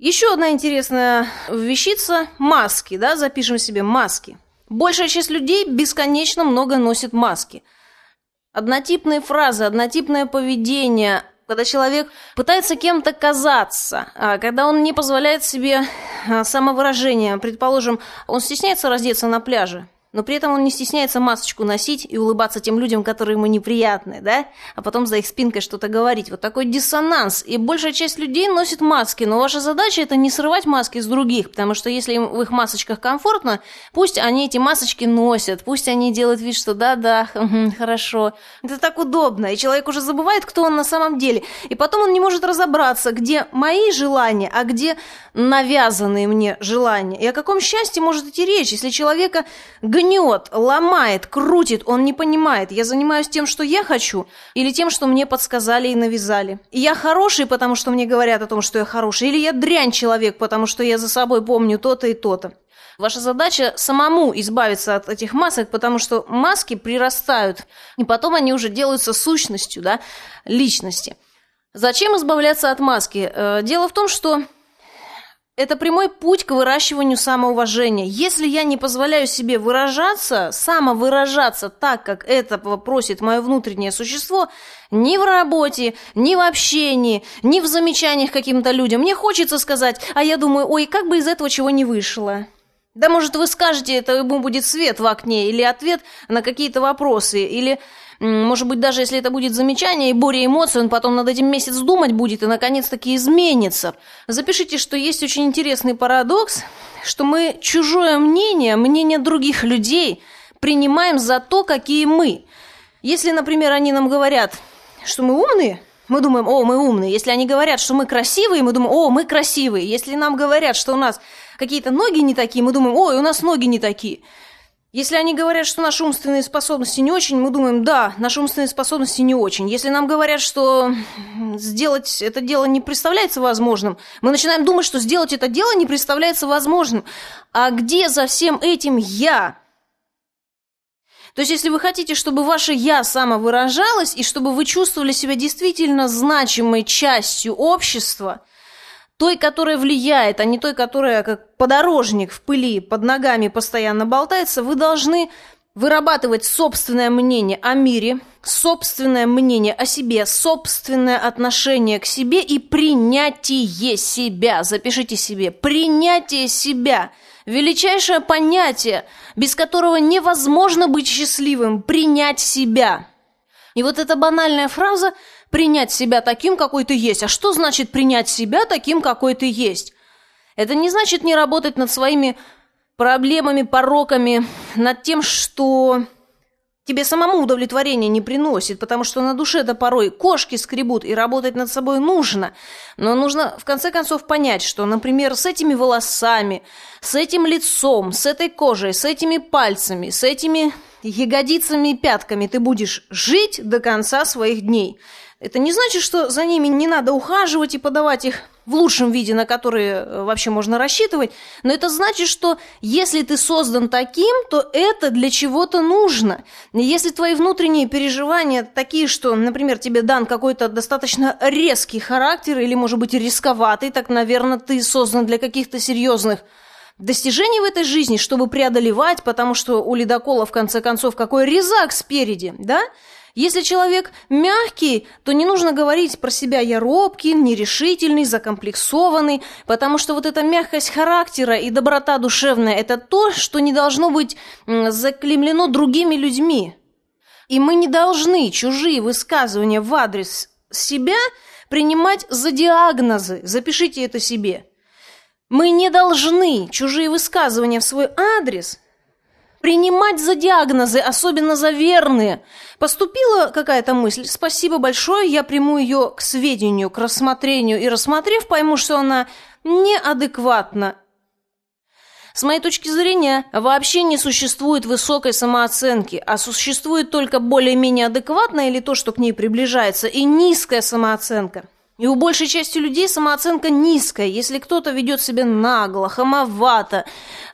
Еще одна интересная вещица – маски, да, запишем себе маски. Большая часть людей бесконечно много носит маски. Однотипные фразы, однотипное поведение, когда человек пытается кем-то казаться, а когда он не позволяет себе а, самовыражения. Предположим, он стесняется раздеться на пляже, но при этом он не стесняется масочку носить и улыбаться тем людям, которые ему неприятны, да? А потом за их спинкой что-то говорить. Вот такой диссонанс. И большая часть людей носит маски, но ваша задача это не срывать маски с других, потому что если им в их масочках комфортно, пусть они эти масочки носят, пусть они делают вид, что да-да, хорошо. Это так удобно, и человек уже забывает, кто он на самом деле. И потом он не может разобраться, где мои желания, а где навязанные мне желания. И о каком счастье может идти речь, если человека гнет, ломает, крутит, он не понимает, я занимаюсь тем, что я хочу, или тем, что мне подсказали и навязали. Я хороший, потому что мне говорят о том, что я хороший, или я дрянь человек, потому что я за собой помню то-то и то-то. Ваша задача самому избавиться от этих масок, потому что маски прирастают, и потом они уже делаются сущностью, да, личности. Зачем избавляться от маски? Э, дело в том, что это прямой путь к выращиванию самоуважения. Если я не позволяю себе выражаться, самовыражаться так, как этого просит мое внутреннее существо, ни в работе, ни в общении, ни в замечаниях каким-то людям, мне хочется сказать, а я думаю, ой, как бы из этого чего не вышло. Да, может, вы скажете, это ему будет свет в окне, или ответ на какие-то вопросы, или, может быть, даже если это будет замечание и буря эмоций, он потом над этим месяц думать будет и, наконец-таки, изменится. Запишите, что есть очень интересный парадокс, что мы чужое мнение, мнение других людей принимаем за то, какие мы. Если, например, они нам говорят, что мы умные, мы думаем, о, мы умные. Если они говорят, что мы красивые, мы думаем, о, мы красивые. Если нам говорят, что у нас какие-то ноги не такие, мы думаем, ой, у нас ноги не такие. Если они говорят, что наши умственные способности не очень, мы думаем, да, наши умственные способности не очень. Если нам говорят, что сделать это дело не представляется возможным, мы начинаем думать, что сделать это дело не представляется возможным. А где за всем этим я? То есть, если вы хотите, чтобы ваше «я» самовыражалось, и чтобы вы чувствовали себя действительно значимой частью общества, той, которая влияет, а не той, которая как подорожник в пыли под ногами постоянно болтается, вы должны вырабатывать собственное мнение о мире, собственное мнение о себе, собственное отношение к себе и принятие себя. Запишите себе. Принятие себя – Величайшее понятие, без которого невозможно быть счастливым, принять себя. И вот эта банальная фраза «принять себя таким, какой ты есть». А что значит принять себя таким, какой ты есть? Это не значит не работать над своими проблемами, пороками, над тем, что тебе самому удовлетворение не приносит, потому что на душе-то порой кошки скребут, и работать над собой нужно. Но нужно в конце концов понять, что, например, с этими волосами, с этим лицом, с этой кожей, с этими пальцами, с этими ягодицами и пятками ты будешь жить до конца своих дней. Это не значит, что за ними не надо ухаживать и подавать их в лучшем виде, на который э, вообще можно рассчитывать, но это значит, что если ты создан таким, то это для чего-то нужно. Если твои внутренние переживания такие, что, например, тебе дан какой-то достаточно резкий характер или, может быть, рисковатый, так, наверное, ты создан для каких-то серьезных достижений в этой жизни, чтобы преодолевать, потому что у ледокола, в конце концов, какой резак спереди, да? Если человек мягкий, то не нужно говорить про себя «я робкий», «нерешительный», «закомплексованный», потому что вот эта мягкость характера и доброта душевная – это то, что не должно быть заклемлено другими людьми. И мы не должны чужие высказывания в адрес себя принимать за диагнозы. Запишите это себе. Мы не должны чужие высказывания в свой адрес принимать за диагнозы, особенно за верные. Поступила какая-то мысль, спасибо большое, я приму ее к сведению, к рассмотрению, и рассмотрев, пойму, что она неадекватна. С моей точки зрения, вообще не существует высокой самооценки, а существует только более-менее адекватная или то, что к ней приближается, и низкая самооценка – и у большей части людей самооценка низкая. Если кто-то ведет себя нагло, хамовато,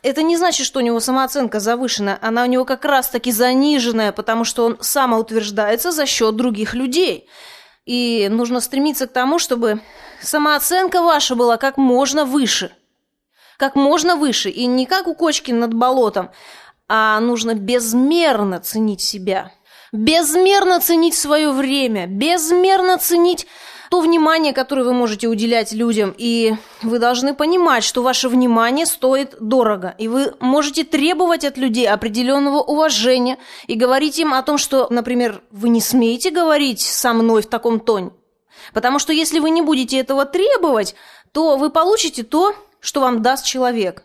это не значит, что у него самооценка завышенная. Она у него как раз-таки заниженная, потому что он самоутверждается за счет других людей. И нужно стремиться к тому, чтобы самооценка ваша была как можно выше. Как можно выше. И не как у кочки над болотом, а нужно безмерно ценить себя. Безмерно ценить свое время. Безмерно ценить то внимание, которое вы можете уделять людям, и вы должны понимать, что ваше внимание стоит дорого, и вы можете требовать от людей определенного уважения и говорить им о том, что, например, вы не смеете говорить со мной в таком тоне, потому что если вы не будете этого требовать, то вы получите то, что вам даст человек.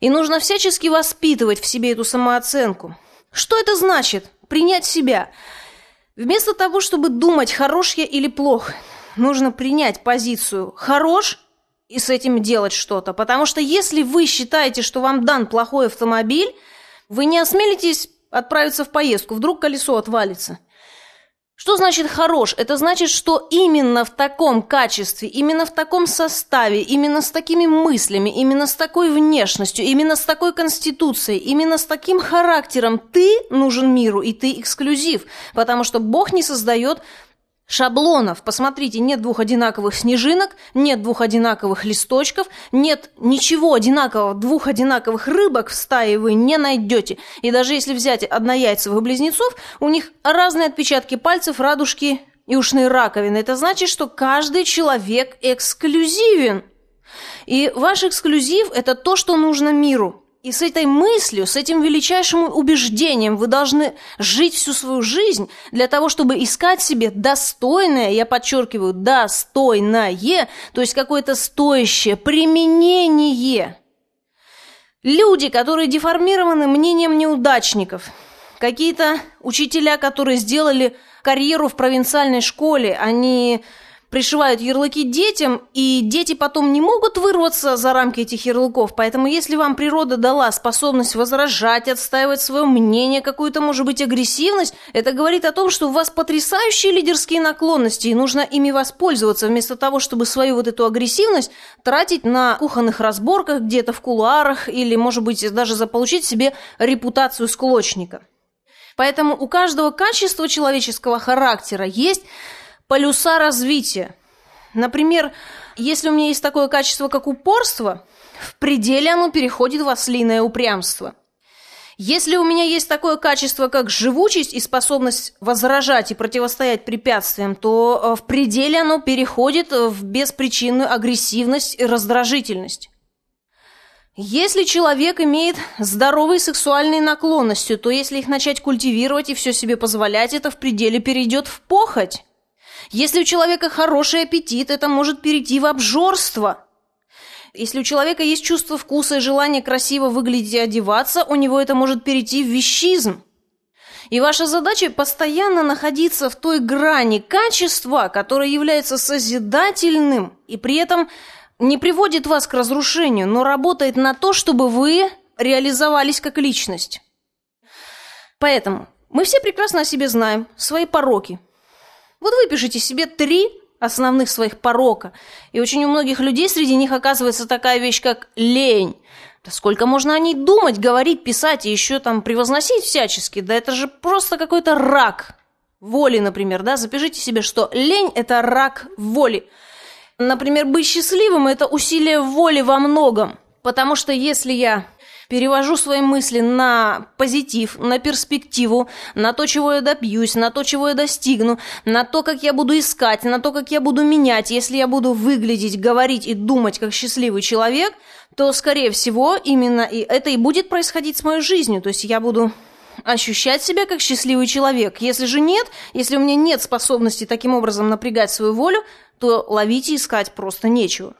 И нужно всячески воспитывать в себе эту самооценку. Что это значит? Принять себя. Вместо того, чтобы думать, хорош я или плох, нужно принять позицию «хорош» и с этим делать что-то. Потому что если вы считаете, что вам дан плохой автомобиль, вы не осмелитесь отправиться в поездку, вдруг колесо отвалится. Что значит хорош? Это значит, что именно в таком качестве, именно в таком составе, именно с такими мыслями, именно с такой внешностью, именно с такой конституцией, именно с таким характером ты нужен миру, и ты эксклюзив, потому что Бог не создает шаблонов. Посмотрите, нет двух одинаковых снежинок, нет двух одинаковых листочков, нет ничего одинакового, двух одинаковых рыбок в стае вы не найдете. И даже если взять однояйцевых близнецов, у них разные отпечатки пальцев, радужки и ушные раковины. Это значит, что каждый человек эксклюзивен. И ваш эксклюзив – это то, что нужно миру. И с этой мыслью, с этим величайшим убеждением вы должны жить всю свою жизнь для того, чтобы искать себе достойное, я подчеркиваю, достойное, то есть какое-то стоящее применение. Люди, которые деформированы мнением неудачников, какие-то учителя, которые сделали карьеру в провинциальной школе, они пришивают ярлыки детям, и дети потом не могут вырваться за рамки этих ярлыков. Поэтому если вам природа дала способность возражать, отстаивать свое мнение, какую-то, может быть, агрессивность, это говорит о том, что у вас потрясающие лидерские наклонности, и нужно ими воспользоваться, вместо того, чтобы свою вот эту агрессивность тратить на кухонных разборках где-то в кулуарах, или, может быть, даже заполучить себе репутацию склочника. Поэтому у каждого качества человеческого характера есть полюса развития. Например, если у меня есть такое качество, как упорство, в пределе оно переходит в ослиное упрямство. Если у меня есть такое качество, как живучесть и способность возражать и противостоять препятствиям, то э, в пределе оно переходит в беспричинную агрессивность и раздражительность. Если человек имеет здоровые сексуальные наклонности, то если их начать культивировать и все себе позволять, это в пределе перейдет в похоть. Если у человека хороший аппетит, это может перейти в обжорство. Если у человека есть чувство вкуса и желание красиво выглядеть и одеваться, у него это может перейти в вещизм. И ваша задача постоянно находиться в той грани качества, которое является созидательным и при этом не приводит вас к разрушению, но работает на то, чтобы вы реализовались как личность. Поэтому мы все прекрасно о себе знаем, свои пороки – вот выпишите себе три основных своих порока. И очень у многих людей среди них оказывается такая вещь, как лень. Да сколько можно о ней думать, говорить, писать и еще там превозносить всячески? Да это же просто какой-то рак воли, например, да? Запишите себе, что лень – это рак воли. Например, быть счастливым – это усилие воли во многом. Потому что если я перевожу свои мысли на позитив, на перспективу, на то, чего я добьюсь, на то, чего я достигну, на то, как я буду искать, на то, как я буду менять. Если я буду выглядеть, говорить и думать как счастливый человек, то, скорее всего, именно и это и будет происходить с моей жизнью. То есть я буду ощущать себя как счастливый человек. Если же нет, если у меня нет способности таким образом напрягать свою волю, то ловить и искать просто нечего.